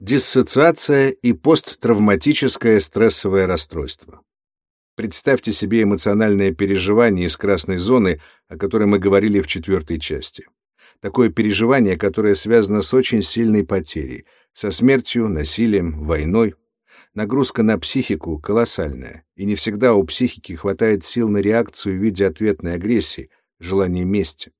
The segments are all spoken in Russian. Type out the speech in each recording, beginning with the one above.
Диссоциация и посттравматическое стрессовое расстройство. Представьте себе эмоциональное переживание из красной зоны, о которой мы говорили в четвертой части. Такое переживание, которое связано с очень сильной потерей, со смертью, насилием, войной. Нагрузка на психику колоссальная, и не всегда у психики хватает сил на реакцию в виде ответной агрессии, желания мести.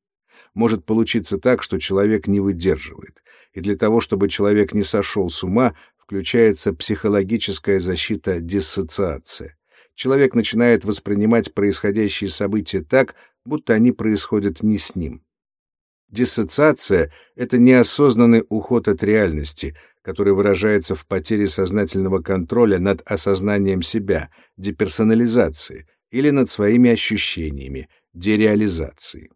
Может получиться так, что человек не выдерживает, и для того, чтобы человек не сошел с ума, включается психологическая защита диссоциация. Человек начинает воспринимать происходящие события так, будто они происходят не с ним. Диссоциация — это неосознанный уход от реальности, который выражается в потере сознательного контроля над осознанием себя, деперсонализации, или над своими ощущениями, дереализации.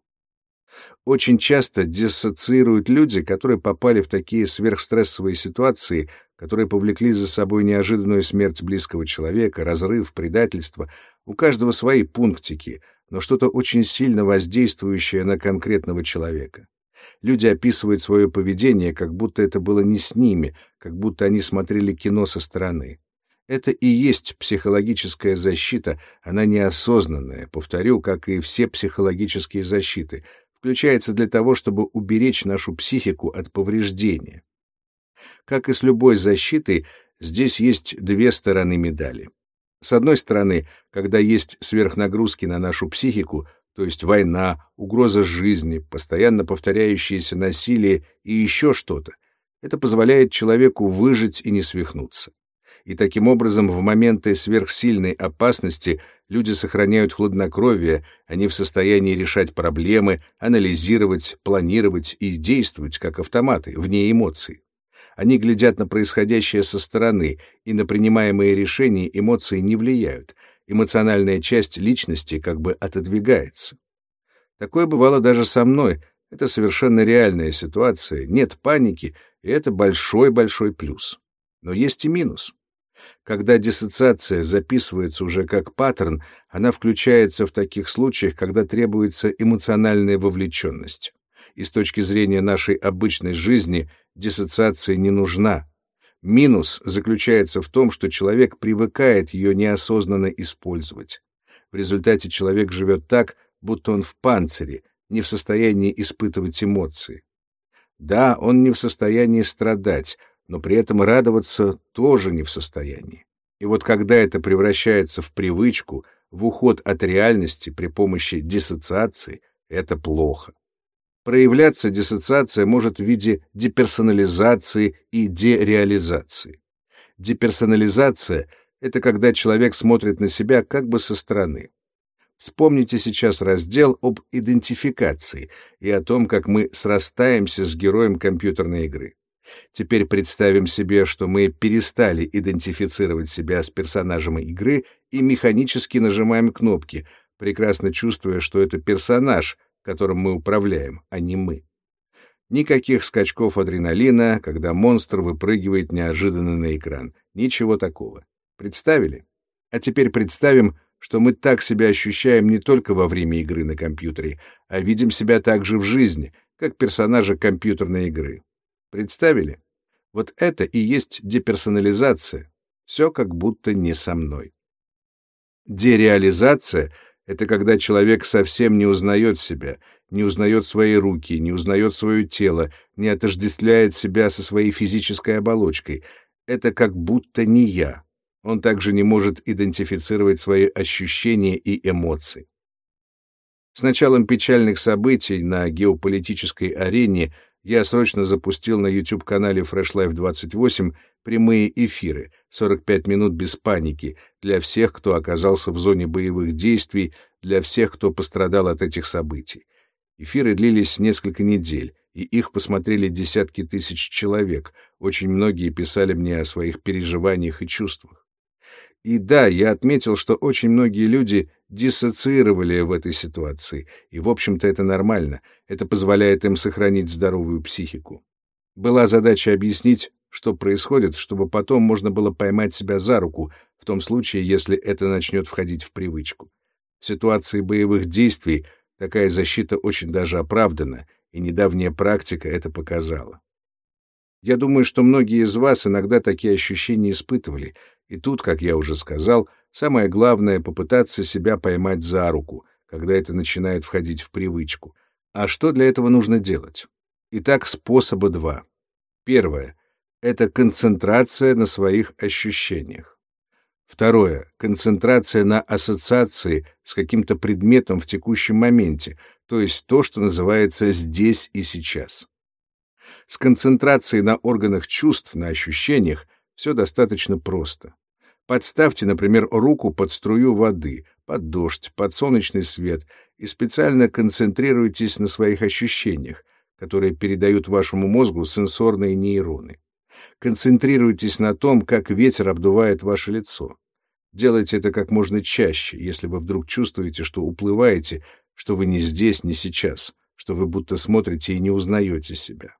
Очень часто диссоциируют люди, которые попали в такие сверхстрессовые ситуации, которые повлекли за собой неожиданную смерть близкого человека, разрыв, предательство. У каждого свои пунктики, но что-то очень сильно воздействующее на конкретного человека. Люди описывают свое поведение, как будто это было не с ними, как будто они смотрели кино со стороны. Это и есть психологическая защита, она неосознанная, повторю, как и все психологические защиты, включается для того, чтобы уберечь нашу психику от повреждения. Как и с любой защитой, здесь есть две стороны медали. С одной стороны, когда есть сверхнагрузки на нашу психику, то есть война, угроза жизни, постоянно повторяющееся насилие и еще что-то, это позволяет человеку выжить и не свихнуться и таким образом в моменты сверхсильной опасности люди сохраняют хладнокровие, они в состоянии решать проблемы, анализировать, планировать и действовать как автоматы, вне эмоций. Они глядят на происходящее со стороны, и на принимаемые решения эмоции не влияют. Эмоциональная часть личности как бы отодвигается. Такое бывало даже со мной. Это совершенно реальная ситуация, нет паники, и это большой-большой плюс. Но есть и минус. Когда диссоциация записывается уже как паттерн, она включается в таких случаях, когда требуется эмоциональная вовлеченность. И с точки зрения нашей обычной жизни диссоциация не нужна. Минус заключается в том, что человек привыкает ее неосознанно использовать. В результате человек живет так, будто он в панцире, не в состоянии испытывать эмоции. Да, он не в состоянии страдать, но при этом радоваться тоже не в состоянии. И вот когда это превращается в привычку, в уход от реальности при помощи диссоциации, это плохо. Проявляться диссоциация может в виде деперсонализации и дереализации. Деперсонализация — это когда человек смотрит на себя как бы со стороны. Вспомните сейчас раздел об идентификации и о том, как мы срастаемся с героем компьютерной игры. Теперь представим себе, что мы перестали идентифицировать себя с персонажем игры и механически нажимаем кнопки, прекрасно чувствуя, что это персонаж, которым мы управляем, а не мы. Никаких скачков адреналина, когда монстр выпрыгивает неожиданно на экран. Ничего такого. Представили? А теперь представим, что мы так себя ощущаем не только во время игры на компьютере, а видим себя также в жизни, как персонажа компьютерной игры. Представили? Вот это и есть деперсонализация. Все как будто не со мной. Дереализация — это когда человек совсем не узнает себя, не узнает свои руки, не узнает свое тело, не отождествляет себя со своей физической оболочкой. Это как будто не я. Он также не может идентифицировать свои ощущения и эмоции. С началом печальных событий на геополитической арене я срочно запустил на YouTube-канале Fresh Life 28 прямые эфиры, 45 минут без паники, для всех, кто оказался в зоне боевых действий, для всех, кто пострадал от этих событий. Эфиры длились несколько недель, и их посмотрели десятки тысяч человек, очень многие писали мне о своих переживаниях и чувствах. И да, я отметил, что очень многие люди диссоциировали в этой ситуации, и, в общем-то, это нормально, это позволяет им сохранить здоровую психику. Была задача объяснить, что происходит, чтобы потом можно было поймать себя за руку, в том случае, если это начнет входить в привычку. В ситуации боевых действий такая защита очень даже оправдана, и недавняя практика это показала. Я думаю, что многие из вас иногда такие ощущения испытывали, и тут, как я уже сказал, самое главное — попытаться себя поймать за руку, когда это начинает входить в привычку. А что для этого нужно делать? Итак, способа два. Первое — это концентрация на своих ощущениях. Второе — концентрация на ассоциации с каким-то предметом в текущем моменте, то есть то, что называется «здесь и сейчас». С концентрацией на органах чувств, на ощущениях, все достаточно просто. Подставьте, например, руку под струю воды, под дождь, под солнечный свет и специально концентрируйтесь на своих ощущениях, которые передают вашему мозгу сенсорные нейроны. Концентрируйтесь на том, как ветер обдувает ваше лицо. Делайте это как можно чаще, если вы вдруг чувствуете, что уплываете, что вы не здесь, не сейчас, что вы будто смотрите и не узнаете себя.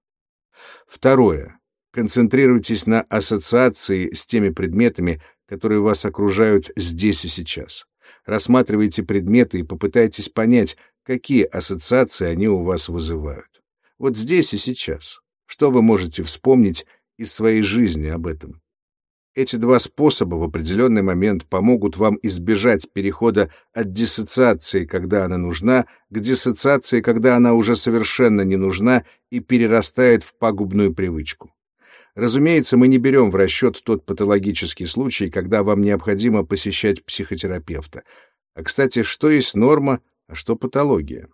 Второе. Концентрируйтесь на ассоциации с теми предметами, которые вас окружают здесь и сейчас. Рассматривайте предметы и попытайтесь понять, какие ассоциации они у вас вызывают. Вот здесь и сейчас. Что вы можете вспомнить из своей жизни об этом? Эти два способа в определенный момент помогут вам избежать перехода от диссоциации, когда она нужна, к диссоциации, когда она уже совершенно не нужна и перерастает в пагубную привычку. Разумеется, мы не берем в расчет тот патологический случай, когда вам необходимо посещать психотерапевта. А, кстати, что есть норма, а что патология?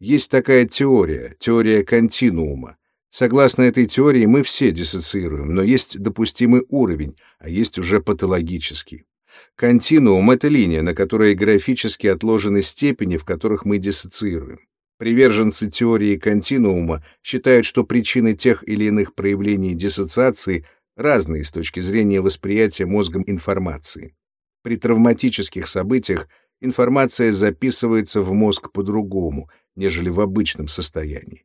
Есть такая теория, теория континуума. Согласно этой теории, мы все диссоциируем, но есть допустимый уровень, а есть уже патологический. Континуум — это линия, на которой графически отложены степени, в которых мы диссоциируем. Приверженцы теории континуума считают, что причины тех или иных проявлений диссоциации разные с точки зрения восприятия мозгом информации. При травматических событиях информация записывается в мозг по-другому, нежели в обычном состоянии.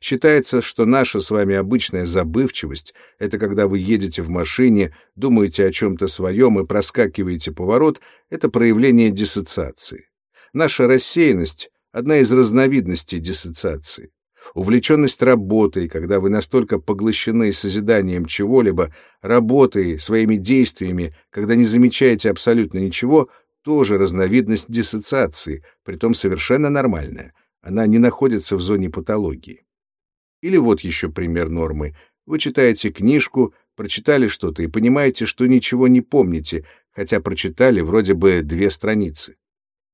Считается, что наша с вами обычная забывчивость — это когда вы едете в машине, думаете о чем-то своем и проскакиваете поворот — это проявление диссоциации. Наша рассеянность — одна из разновидностей диссоциации. Увлеченность работой, когда вы настолько поглощены созиданием чего-либо, работой, своими действиями, когда не замечаете абсолютно ничего, тоже разновидность диссоциации, притом совершенно нормальная. Она не находится в зоне патологии. Или вот еще пример нормы. Вы читаете книжку, прочитали что-то и понимаете, что ничего не помните, хотя прочитали вроде бы две страницы.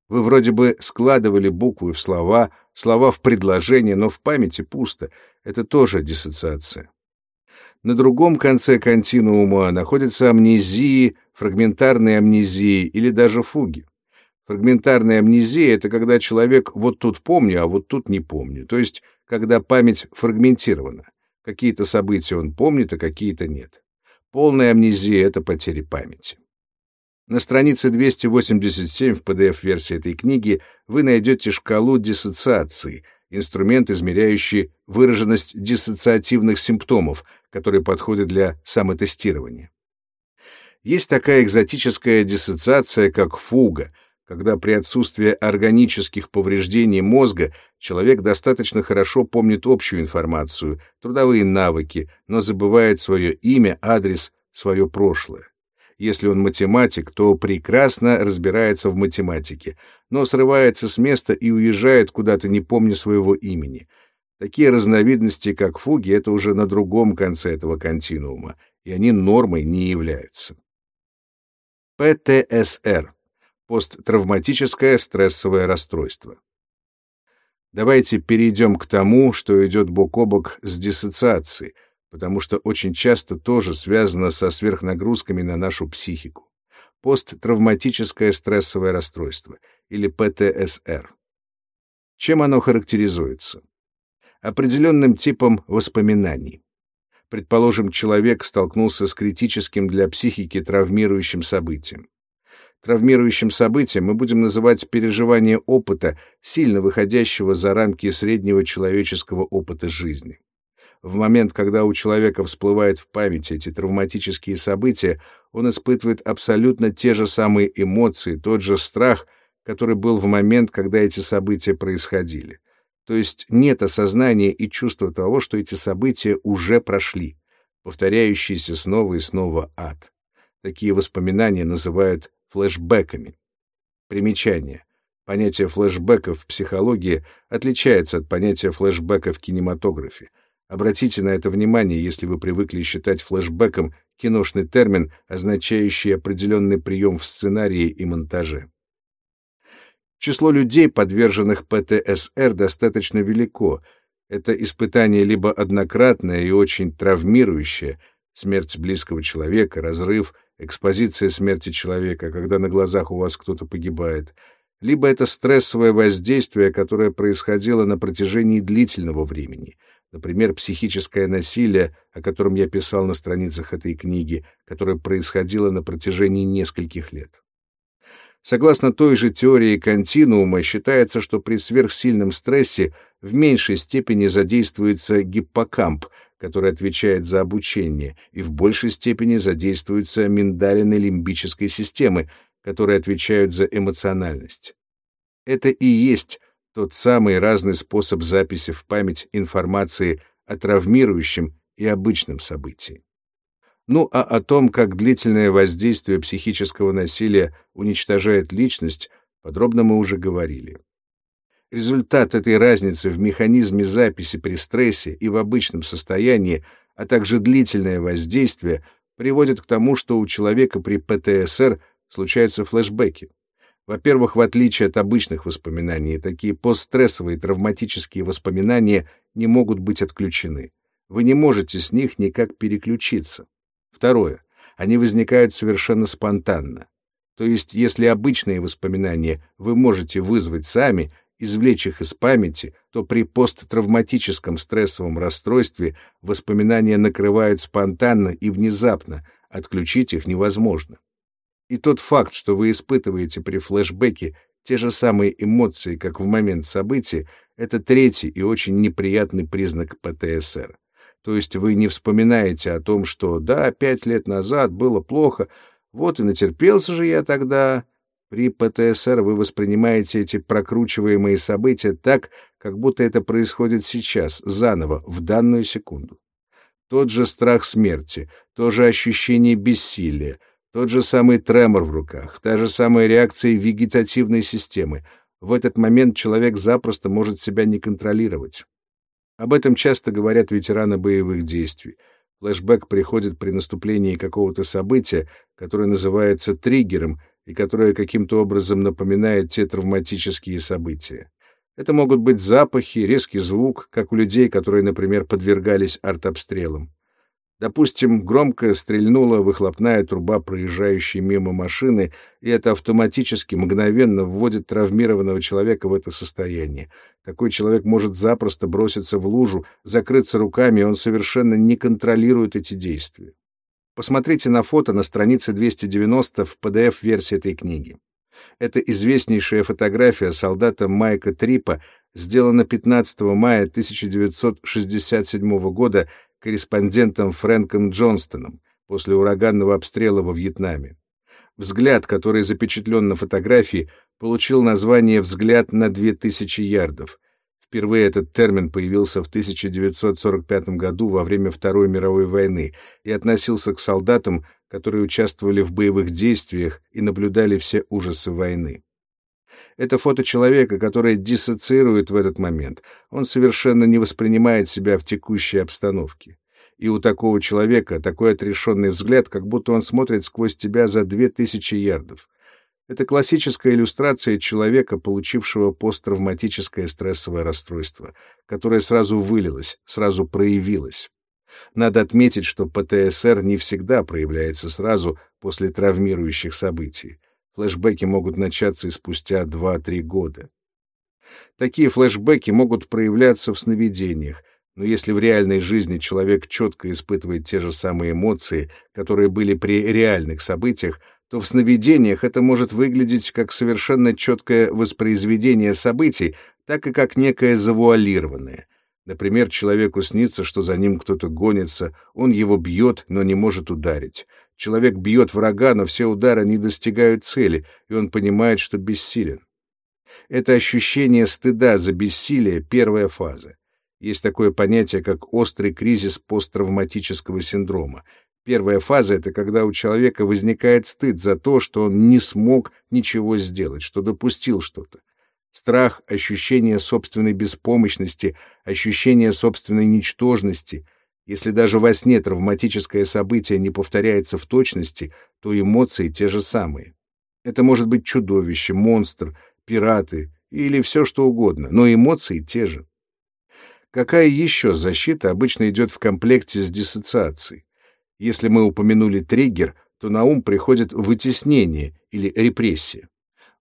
Вы вроде бы складывали буквы в слова, слова в предложения, но в памяти пусто. Это тоже диссоциация. На другом конце континуума находятся амнезии, фрагментарные амнезии или даже фуги. Фрагментарная амнезия — это когда человек вот тут помню, а вот тут не помню. То есть когда память фрагментирована. Какие-то события он помнит, а какие-то нет. Полная амнезия — это потеря памяти. На странице 287 в PDF-версии этой книги вы найдете шкалу диссоциации, инструмент, измеряющий выраженность диссоциативных симптомов, который подходит для самотестирования. Есть такая экзотическая диссоциация, как фуга — когда при отсутствии органических повреждений мозга человек достаточно хорошо помнит общую информацию, трудовые навыки, но забывает свое имя, адрес, свое прошлое. Если он математик, то прекрасно разбирается в математике, но срывается с места и уезжает куда-то, не помня своего имени. Такие разновидности, как фуги, это уже на другом конце этого континуума, и они нормой не являются. ПТСР посттравматическое стрессовое расстройство. Давайте перейдем к тому, что идет бок о бок с диссоциацией, потому что очень часто тоже связано со сверхнагрузками на нашу психику. Посттравматическое стрессовое расстройство, или ПТСР. Чем оно характеризуется? Определенным типом воспоминаний. Предположим, человек столкнулся с критическим для психики травмирующим событием. Травмирующим событием мы будем называть переживание опыта, сильно выходящего за рамки среднего человеческого опыта жизни. В момент, когда у человека всплывают в памяти эти травматические события, он испытывает абсолютно те же самые эмоции, тот же страх, который был в момент, когда эти события происходили. То есть нет осознания и чувства того, что эти события уже прошли, повторяющийся снова и снова ад. Такие воспоминания называют флешбэками. Примечание. Понятие флешбека в психологии отличается от понятия флешбека в кинематографе. Обратите на это внимание, если вы привыкли считать флешбеком киношный термин, означающий определенный прием в сценарии и монтаже. Число людей, подверженных ПТСР, достаточно велико. Это испытание либо однократное и очень травмирующее, смерть близкого человека, разрыв, экспозиция смерти человека, когда на глазах у вас кто-то погибает, либо это стрессовое воздействие, которое происходило на протяжении длительного времени, например, психическое насилие, о котором я писал на страницах этой книги, которое происходило на протяжении нескольких лет. Согласно той же теории континуума, считается, что при сверхсильном стрессе в меньшей степени задействуется гиппокамп, который отвечает за обучение, и в большей степени задействуются миндалины лимбической системы, которые отвечают за эмоциональность. Это и есть тот самый разный способ записи в память информации о травмирующем и обычном событии. Ну а о том, как длительное воздействие психического насилия уничтожает личность, подробно мы уже говорили. Результат этой разницы в механизме записи при стрессе и в обычном состоянии, а также длительное воздействие, приводит к тому, что у человека при ПТСР случаются флешбеки. Во-первых, в отличие от обычных воспоминаний, такие постстрессовые травматические воспоминания не могут быть отключены. Вы не можете с них никак переключиться. Второе. Они возникают совершенно спонтанно. То есть, если обычные воспоминания вы можете вызвать сами, извлечь их из памяти, то при посттравматическом стрессовом расстройстве воспоминания накрывают спонтанно и внезапно, отключить их невозможно. И тот факт, что вы испытываете при флешбеке те же самые эмоции, как в момент события, это третий и очень неприятный признак ПТСР. То есть вы не вспоминаете о том, что «да, пять лет назад было плохо, вот и натерпелся же я тогда». При ПТСР вы воспринимаете эти прокручиваемые события так, как будто это происходит сейчас, заново, в данную секунду. Тот же страх смерти, то же ощущение бессилия, тот же самый тремор в руках, та же самая реакция вегетативной системы. В этот момент человек запросто может себя не контролировать. Об этом часто говорят ветераны боевых действий. Флэшбэк приходит при наступлении какого-то события, которое называется триггером и которое каким-то образом напоминает те травматические события. Это могут быть запахи, резкий звук, как у людей, которые, например, подвергались артобстрелам. Допустим, громко стрельнула выхлопная труба проезжающей мимо машины, и это автоматически, мгновенно вводит травмированного человека в это состояние. Такой человек может запросто броситься в лужу, закрыться руками, и он совершенно не контролирует эти действия. Посмотрите на фото на странице 290 в PDF-версии этой книги. Это известнейшая фотография солдата Майка Трипа, сделана 15 мая 1967 года корреспондентом Фрэнком Джонстоном после ураганного обстрела во Вьетнаме. Взгляд, который запечатлен на фотографии, получил название «Взгляд на 2000 ярдов». Впервые этот термин появился в 1945 году во время Второй мировой войны и относился к солдатам, которые участвовали в боевых действиях и наблюдали все ужасы войны. Это фото человека, который диссоциирует в этот момент. Он совершенно не воспринимает себя в текущей обстановке. И у такого человека такой отрешенный взгляд, как будто он смотрит сквозь тебя за две тысячи ярдов. Это классическая иллюстрация человека, получившего посттравматическое стрессовое расстройство, которое сразу вылилось, сразу проявилось. Надо отметить, что ПТСР не всегда проявляется сразу после травмирующих событий. Флэшбэки могут начаться и спустя 2-3 года. Такие флэшбэки могут проявляться в сновидениях, но если в реальной жизни человек четко испытывает те же самые эмоции, которые были при реальных событиях, то в сновидениях это может выглядеть как совершенно четкое воспроизведение событий, так и как некое завуалированное. Например, человеку снится, что за ним кто-то гонится, он его бьет, но не может ударить. Человек бьет врага, но все удары не достигают цели, и он понимает, что бессилен. Это ощущение стыда за бессилие — первая фаза. Есть такое понятие, как острый кризис посттравматического синдрома. Первая фаза — это когда у человека возникает стыд за то, что он не смог ничего сделать, что допустил что-то. Страх, ощущение собственной беспомощности, ощущение собственной ничтожности. Если даже во сне травматическое событие не повторяется в точности, то эмоции те же самые. Это может быть чудовище, монстр, пираты или все что угодно, но эмоции те же. Какая еще защита обычно идет в комплекте с диссоциацией? Если мы упомянули триггер, то на ум приходит вытеснение или репрессия.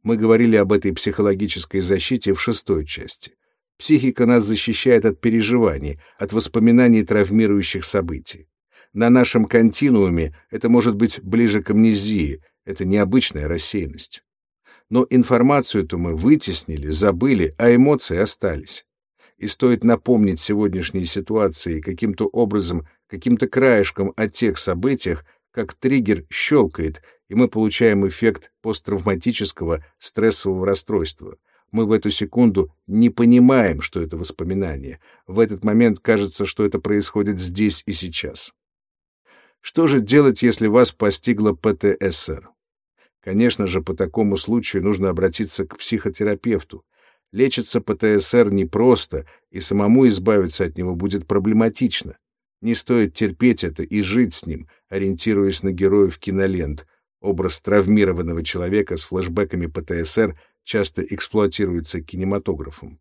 Мы говорили об этой психологической защите в шестой части. Психика нас защищает от переживаний, от воспоминаний травмирующих событий. На нашем континууме это может быть ближе к амнезии, это необычная рассеянность. Но информацию-то мы вытеснили, забыли, а эмоции остались. И стоит напомнить сегодняшние ситуации каким-то образом, каким-то краешком о тех событиях, как триггер щелкает, и мы получаем эффект посттравматического стрессового расстройства. Мы в эту секунду не понимаем, что это воспоминание. В этот момент кажется, что это происходит здесь и сейчас. Что же делать, если вас постигла ПТСР? Конечно же, по такому случаю нужно обратиться к психотерапевту. Лечится ПТСР непросто, и самому избавиться от него будет проблематично. Не стоит терпеть это и жить с ним, ориентируясь на героев кинолент. Образ травмированного человека с флэшбэками ПТСР часто эксплуатируется кинематографом.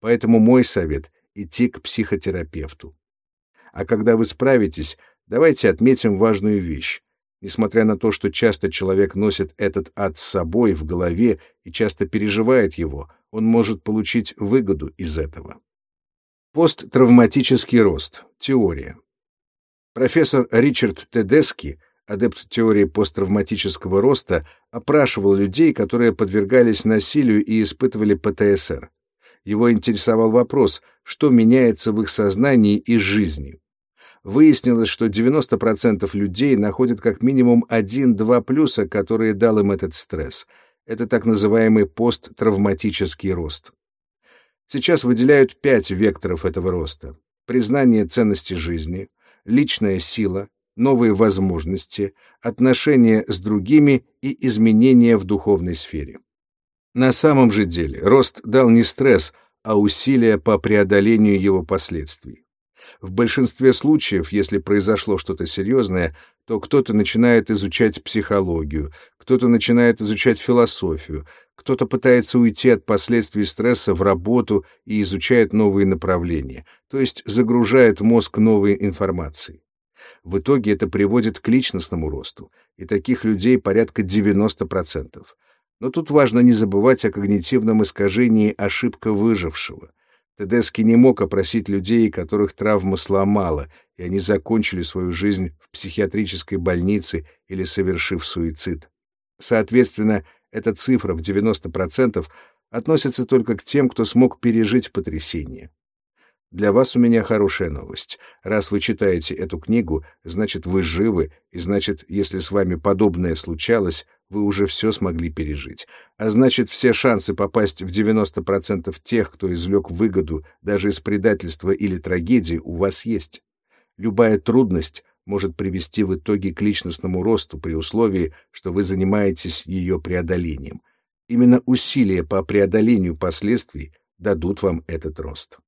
Поэтому мой совет — идти к психотерапевту. А когда вы справитесь, давайте отметим важную вещь. Несмотря на то, что часто человек носит этот ад с собой в голове и часто переживает его, он может получить выгоду из этого. Посттравматический рост. Теория. Профессор Ричард Тедески, адепт теории посттравматического роста, опрашивал людей, которые подвергались насилию и испытывали ПТСР. Его интересовал вопрос, что меняется в их сознании и жизни выяснилось, что 90% людей находят как минимум один-два плюса, которые дал им этот стресс. Это так называемый посттравматический рост. Сейчас выделяют пять векторов этого роста. Признание ценности жизни, личная сила, новые возможности, отношения с другими и изменения в духовной сфере. На самом же деле рост дал не стресс, а усилия по преодолению его последствий. В большинстве случаев, если произошло что-то серьезное, то кто-то начинает изучать психологию, кто-то начинает изучать философию, кто-то пытается уйти от последствий стресса в работу и изучает новые направления, то есть загружает мозг новой информацией. В итоге это приводит к личностному росту, и таких людей порядка 90%. Но тут важно не забывать о когнитивном искажении ошибка выжившего — Тедески не мог опросить людей, которых травма сломала, и они закончили свою жизнь в психиатрической больнице или совершив суицид. Соответственно, эта цифра в 90% относится только к тем, кто смог пережить потрясение. Для вас у меня хорошая новость. Раз вы читаете эту книгу, значит, вы живы, и значит, если с вами подобное случалось, вы уже все смогли пережить. А значит, все шансы попасть в 90% тех, кто извлек выгоду даже из предательства или трагедии, у вас есть. Любая трудность может привести в итоге к личностному росту при условии, что вы занимаетесь ее преодолением. Именно усилия по преодолению последствий дадут вам этот рост.